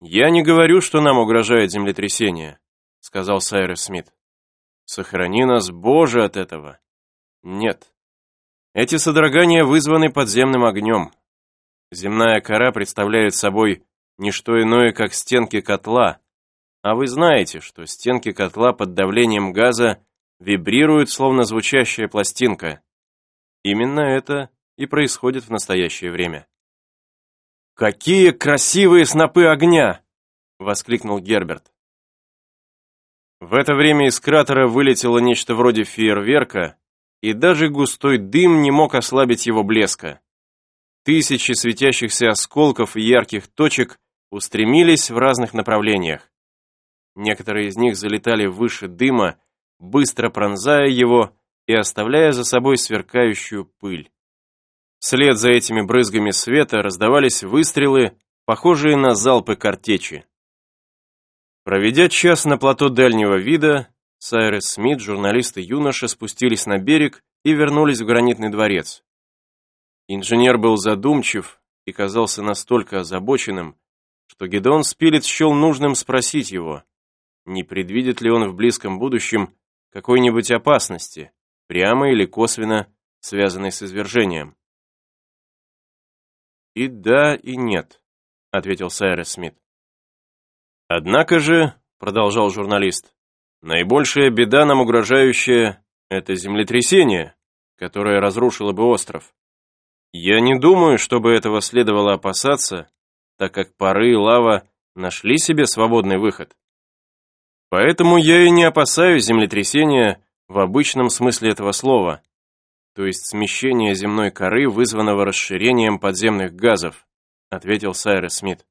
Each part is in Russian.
«Я не говорю, что нам угрожает землетрясение», — сказал Сайрес Смит. «Сохрани нас, Боже, от этого». Нет. Эти содрогания вызваны подземным огнем. Земная кора представляет собой не что иное, как стенки котла, а вы знаете, что стенки котла под давлением газа вибрируют, словно звучащая пластинка. Именно это и происходит в настоящее время. «Какие красивые снопы огня!» — воскликнул Герберт. В это время из кратера вылетело нечто вроде фейерверка, и даже густой дым не мог ослабить его блеска. Тысячи светящихся осколков и ярких точек устремились в разных направлениях. Некоторые из них залетали выше дыма, быстро пронзая его и оставляя за собой сверкающую пыль. Вслед за этими брызгами света раздавались выстрелы, похожие на залпы картечи. Проведя час на плато дальнего вида, Сайрес Смит, журналист и юноша спустились на берег и вернулись в гранитный дворец. Инженер был задумчив и казался настолько озабоченным, что Гедеон Спилет счел нужным спросить его, не предвидит ли он в близком будущем какой-нибудь опасности, прямо или косвенно связанной с извержением. «И да, и нет», — ответил Сайрес Смит. «Однако же», — продолжал журналист, «наибольшая беда нам угрожающая — это землетрясение, которое разрушило бы остров. Я не думаю, чтобы этого следовало опасаться, так как пары и лава нашли себе свободный выход. Поэтому я и не опасаюсь землетрясения в обычном смысле этого слова, то есть смещения земной коры, вызванного расширением подземных газов, ответил Сайрес Смит.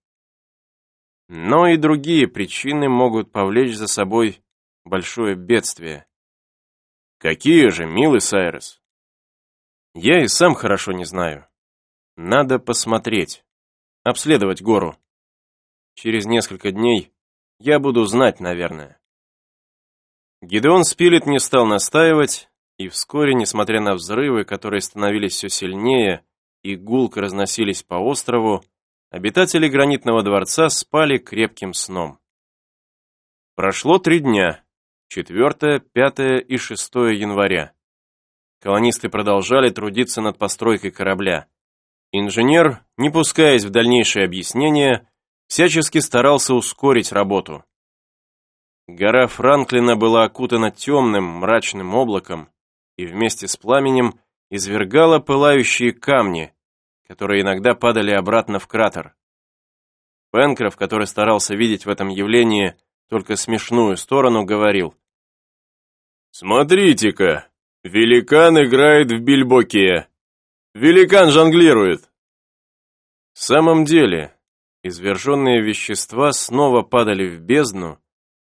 Но и другие причины могут повлечь за собой большое бедствие. Какие же, милый Сайрес? Я и сам хорошо не знаю. Надо посмотреть, обследовать гору. Через несколько дней я буду знать, наверное. Гидеон Спилет не стал настаивать, и вскоре, несмотря на взрывы, которые становились все сильнее и гулко разносились по острову, обитатели гранитного дворца спали крепким сном. Прошло три дня, 4, 5 и 6 января. Колонисты продолжали трудиться над постройкой корабля. Инженер, не пускаясь в дальнейшее объяснение, всячески старался ускорить работу. Гора Франклина была окутана темным, мрачным облаком и вместе с пламенем извергала пылающие камни, которые иногда падали обратно в кратер. Пенкроф, который старался видеть в этом явлении только смешную сторону, говорил. «Смотрите-ка, великан играет в бильбоке. Великан жонглирует!» В самом деле, Изверженные вещества снова падали в бездну,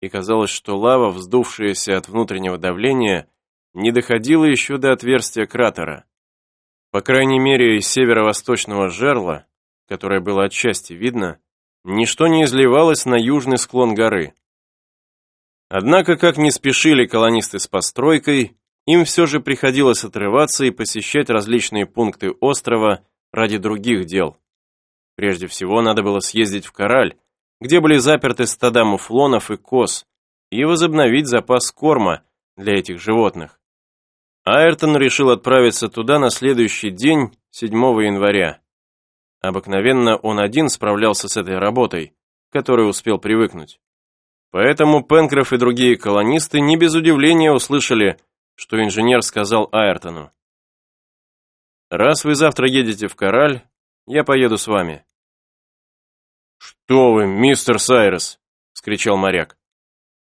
и казалось, что лава, вздувшаяся от внутреннего давления, не доходила еще до отверстия кратера. По крайней мере, из северо-восточного жерла, которое было отчасти видно, ничто не изливалось на южный склон горы. Однако, как не спешили колонисты с постройкой, им все же приходилось отрываться и посещать различные пункты острова ради других дел. Прежде всего, надо было съездить в Кораль, где были заперты стада муфлонов и коз, и возобновить запас корма для этих животных. Айртон решил отправиться туда на следующий день, 7 января. Обыкновенно он один справлялся с этой работой, которой успел привыкнуть. Поэтому Пенкроф и другие колонисты не без удивления услышали, что инженер сказал Айртону. «Раз вы завтра едете в Кораль, я поеду с вами». «Что вы, мистер Сайрес!» — вскричал моряк.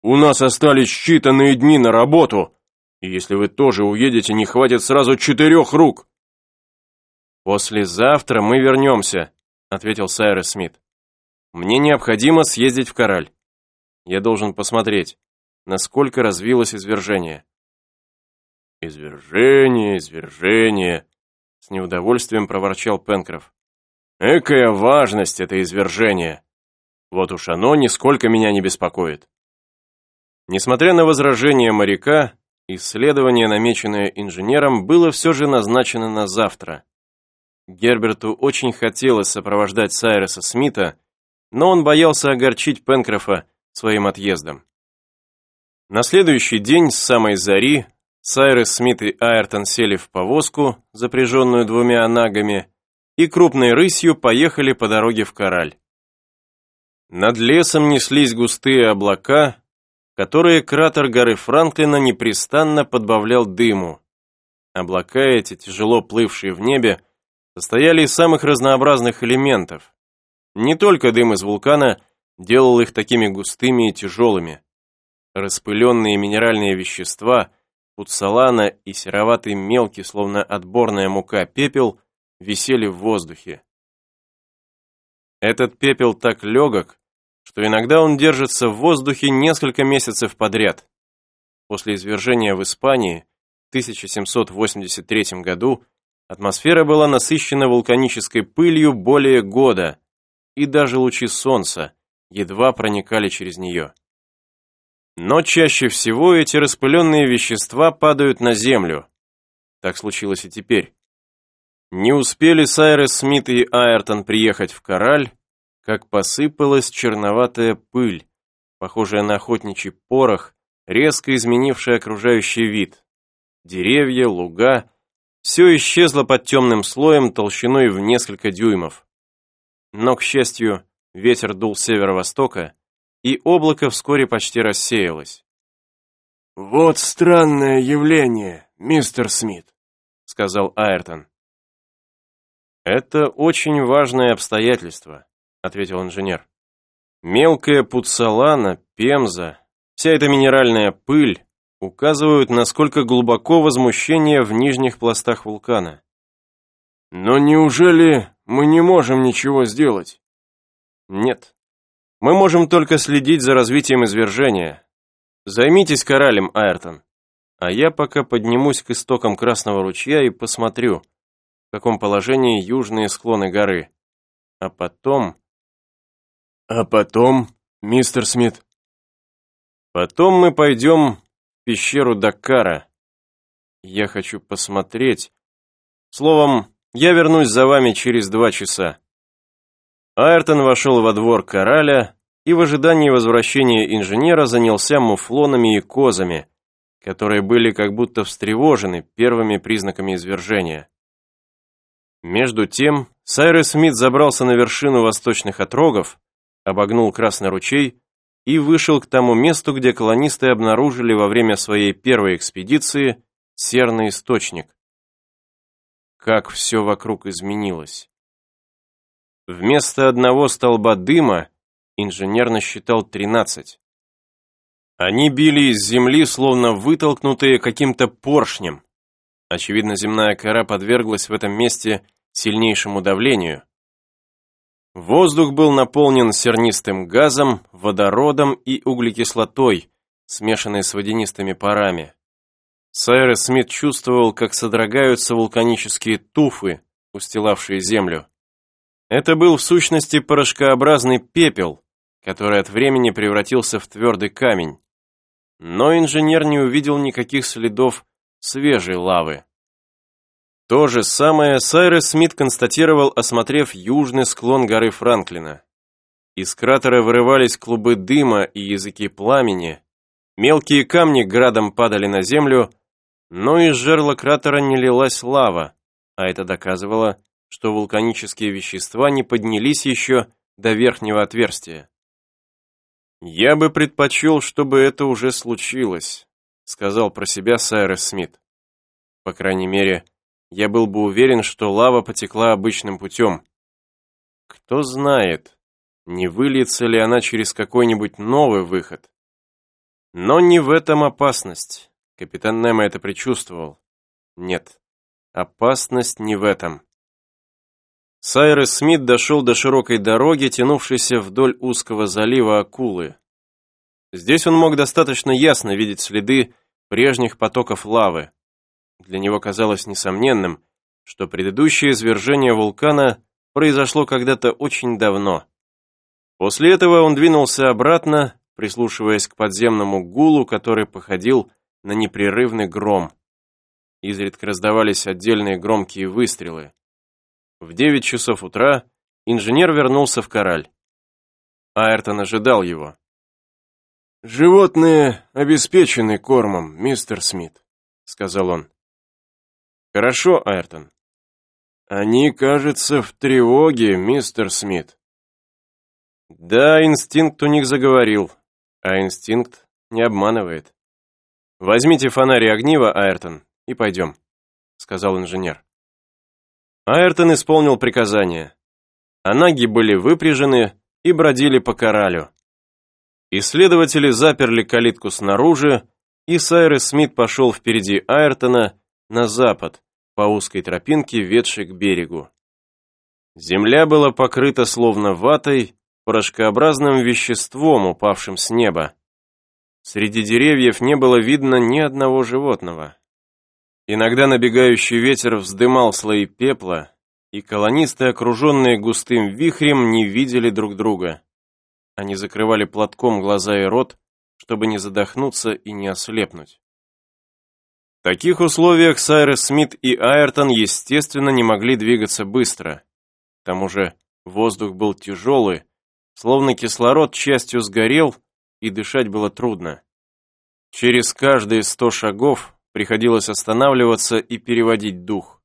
«У нас остались считанные дни на работу, и если вы тоже уедете, не хватит сразу четырех рук!» «Послезавтра мы вернемся», — ответил Сайрес Смит. «Мне необходимо съездить в Кораль. Я должен посмотреть, насколько развилось извержение». «Извержение, извержение», — с неудовольствием проворчал Пенкроф. Экая важность это извержение. Вот уж оно нисколько меня не беспокоит. Несмотря на возражения моряка, исследование, намеченное инженером, было все же назначено на завтра. Герберту очень хотелось сопровождать Сайреса Смита, но он боялся огорчить Пенкрофа своим отъездом. На следующий день с самой зари Сайрес Смит и Айртон сели в повозку, запряженную двумя нагами, и крупной рысью поехали по дороге в Кораль. Над лесом неслись густые облака, которые кратер горы Франклина непрестанно подбавлял дыму. Облака эти, тяжело плывшие в небе, состояли из самых разнообразных элементов. Не только дым из вулкана делал их такими густыми и тяжелыми. Распыленные минеральные вещества, пуцалана и сероватый мелкий, словно отборная мука, пепел висели в воздухе. Этот пепел так легок, что иногда он держится в воздухе несколько месяцев подряд. После извержения в Испании в 1783 году атмосфера была насыщена вулканической пылью более года, и даже лучи солнца едва проникали через нее. Но чаще всего эти распыленные вещества падают на Землю. Так случилось и теперь. Не успели Сайрес Смит и Айртон приехать в Кораль, как посыпалась черноватая пыль, похожая на охотничий порох, резко изменивший окружающий вид. Деревья, луга — все исчезло под темным слоем толщиной в несколько дюймов. Но, к счастью, ветер дул северо-востока, и облако вскоре почти рассеялось. «Вот странное явление, мистер Смит», — сказал Айртон. «Это очень важное обстоятельство», — ответил инженер. «Мелкая пуцалана, пемза, вся эта минеральная пыль указывают, насколько глубоко возмущение в нижних пластах вулкана». «Но неужели мы не можем ничего сделать?» «Нет. Мы можем только следить за развитием извержения. Займитесь коралем, Айртон. А я пока поднимусь к истокам Красного ручья и посмотрю, в каком положении южные склоны горы. А потом «А потом, мистер Смит?» «Потом мы пойдем в пещеру Даккара. Я хочу посмотреть. Словом, я вернусь за вами через два часа». Айртон вошел во двор Кораля и в ожидании возвращения инженера занялся муфлонами и козами, которые были как будто встревожены первыми признаками извержения. Между тем, Сайрес Смит забрался на вершину восточных отрогов, обогнул Красный ручей и вышел к тому месту, где колонисты обнаружили во время своей первой экспедиции серный источник. Как все вокруг изменилось. Вместо одного столба дыма инженер насчитал 13. Они били из земли, словно вытолкнутые каким-то поршнем. Очевидно, земная кора подверглась в этом месте сильнейшему давлению. Воздух был наполнен сернистым газом, водородом и углекислотой, смешанной с водянистыми парами. Сайрес Смит чувствовал, как содрогаются вулканические туфы, устилавшие землю. Это был в сущности порошкообразный пепел, который от времени превратился в твердый камень. Но инженер не увидел никаких следов свежей лавы. То же самое Сайрес Смит констатировал, осмотрев южный склон горы Франклина. Из кратера вырывались клубы дыма и языки пламени, мелкие камни градом падали на землю, но из жерла кратера не лилась лава, а это доказывало, что вулканические вещества не поднялись еще до верхнего отверстия. «Я бы предпочел, чтобы это уже случилось», сказал про себя Сайрес Смит. По крайней мере, я был бы уверен, что лава потекла обычным путем. Кто знает, не выльется ли она через какой-нибудь новый выход. Но не в этом опасность. Капитан Немо это предчувствовал. Нет, опасность не в этом. Сайрес Смит дошел до широкой дороги, тянувшейся вдоль узкого залива Акулы. Здесь он мог достаточно ясно видеть следы прежних потоков лавы. Для него казалось несомненным, что предыдущее извержение вулкана произошло когда-то очень давно. После этого он двинулся обратно, прислушиваясь к подземному гулу, который походил на непрерывный гром. Изредка раздавались отдельные громкие выстрелы. В 9 часов утра инженер вернулся в Кораль. Айртон ожидал его. «Животные обеспечены кормом, мистер Смит», — сказал он. «Хорошо, Айртон». «Они, кажется, в тревоге, мистер Смит». Да, инстинкт у них заговорил, а инстинкт не обманывает. «Возьмите фонарь и огниво, Айртон, и пойдем», — сказал инженер. Айртон исполнил приказание. Анаги были выпряжены и бродили по коралю. Исследователи заперли калитку снаружи, и Сайрес Смит пошел впереди Айртона на запад, по узкой тропинке, ведшей к берегу. Земля была покрыта словно ватой, порошкообразным веществом, упавшим с неба. Среди деревьев не было видно ни одного животного. Иногда набегающий ветер вздымал слои пепла, и колонисты, окруженные густым вихрем, не видели друг друга. Они закрывали платком глаза и рот, чтобы не задохнуться и не ослепнуть. В таких условиях Сайрес Смит и Айртон, естественно, не могли двигаться быстро. К тому же воздух был тяжелый, словно кислород частью сгорел, и дышать было трудно. Через каждые сто шагов приходилось останавливаться и переводить дух.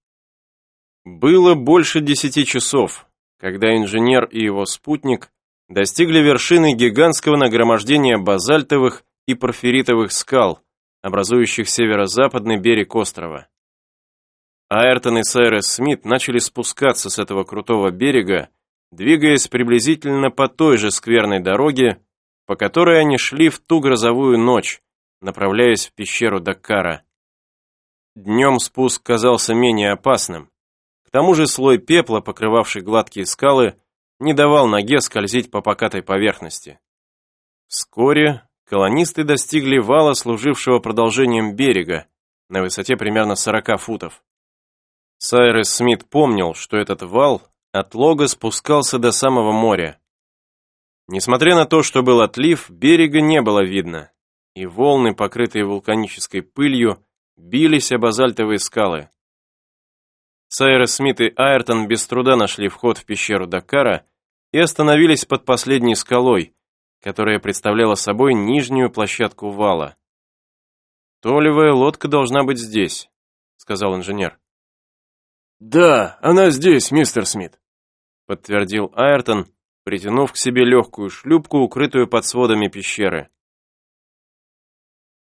Было больше десяти часов, когда инженер и его спутник достигли вершины гигантского нагромождения базальтовых и порфиритовых скал, образующих северо-западный берег острова. Айртон и Сайрес Смит начали спускаться с этого крутого берега, двигаясь приблизительно по той же скверной дороге, по которой они шли в ту грозовую ночь, направляясь в пещеру Даккара. Днем спуск казался менее опасным. К тому же слой пепла, покрывавший гладкие скалы, не давал ноге скользить по покатой поверхности. Вскоре колонисты достигли вала, служившего продолжением берега, на высоте примерно 40 футов. Сайрес Смит помнил, что этот вал от лога спускался до самого моря. Несмотря на то, что был отлив, берега не было видно, и волны, покрытые вулканической пылью, бились о базальтовые скалы. Сайрес Смит и Айртон без труда нашли вход в пещеру Дакара и остановились под последней скалой, которая представляла собой нижнюю площадку вала. «Толевая лодка должна быть здесь», — сказал инженер. «Да, она здесь, мистер Смит», — подтвердил Айртон, притянув к себе легкую шлюпку, укрытую под сводами пещеры.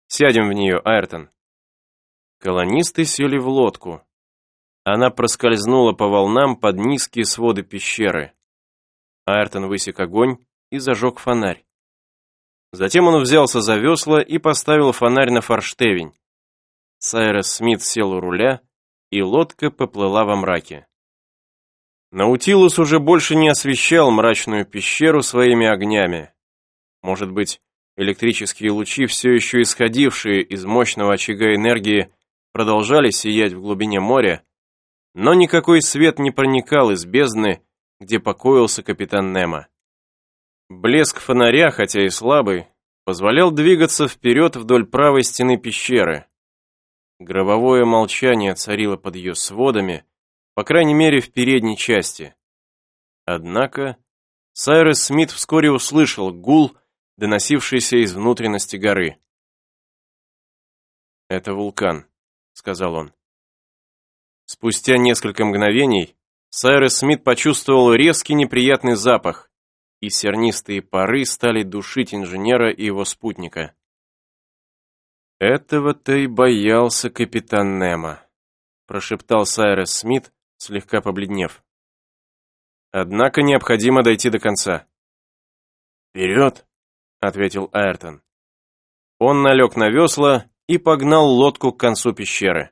«Сядем в нее, Айртон». Колонисты сели в лодку. Она проскользнула по волнам под низкие своды пещеры. Айртон высек огонь и зажег фонарь. Затем он взялся за весла и поставил фонарь на форштевень. Сайрес Смит сел у руля, и лодка поплыла во мраке. Наутилус уже больше не освещал мрачную пещеру своими огнями. Может быть, электрические лучи, все еще исходившие из мощного очага энергии, продолжали сиять в глубине моря, но никакой свет не проникал из бездны, где покоился капитан Немо. Блеск фонаря, хотя и слабый, позволял двигаться вперед вдоль правой стены пещеры. Гробовое молчание царило под ее сводами, по крайней мере в передней части. Однако Сайрес Смит вскоре услышал гул, доносившийся из внутренности горы. «Это вулкан», — сказал он. Спустя несколько мгновений Сайрес Смит почувствовал резкий неприятный запах, и сернистые пары стали душить инженера и его спутника. «Этого-то и боялся капитан Немо», — прошептал Сайрес Смит, слегка побледнев. «Однако необходимо дойти до конца». «Вперед!» — ответил Айртон. Он налег на весла и погнал лодку к концу пещеры.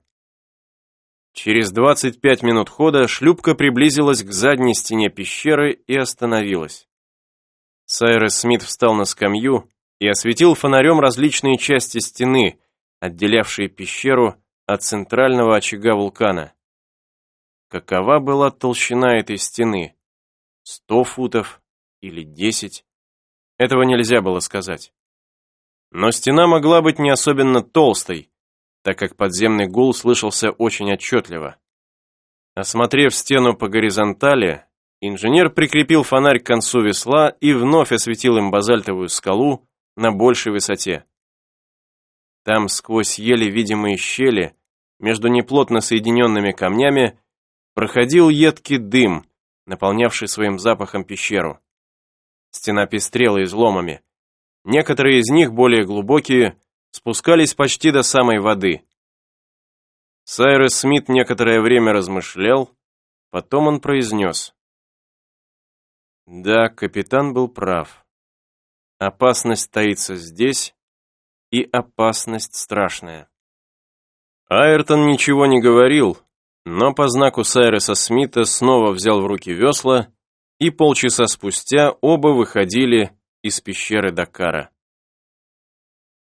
Через 25 минут хода шлюпка приблизилась к задней стене пещеры и остановилась. Сайрес Смит встал на скамью и осветил фонарем различные части стены, отделявшие пещеру от центрального очага вулкана. Какова была толщина этой стены? Сто футов или десять? Этого нельзя было сказать. Но стена могла быть не особенно толстой, так как подземный гул слышался очень отчетливо. Осмотрев стену по горизонтали, Инженер прикрепил фонарь к концу весла и вновь осветил им базальтовую скалу на большей высоте. Там, сквозь еле видимые щели, между неплотно соединенными камнями, проходил едкий дым, наполнявший своим запахом пещеру. Стена пестрела изломами. Некоторые из них, более глубокие, спускались почти до самой воды. Сайрес Смит некоторое время размышлял, потом он произнес. Да, капитан был прав. Опасность таится здесь, и опасность страшная. Айртон ничего не говорил, но по знаку Сайреса Смита снова взял в руки весла, и полчаса спустя оба выходили из пещеры Дакара.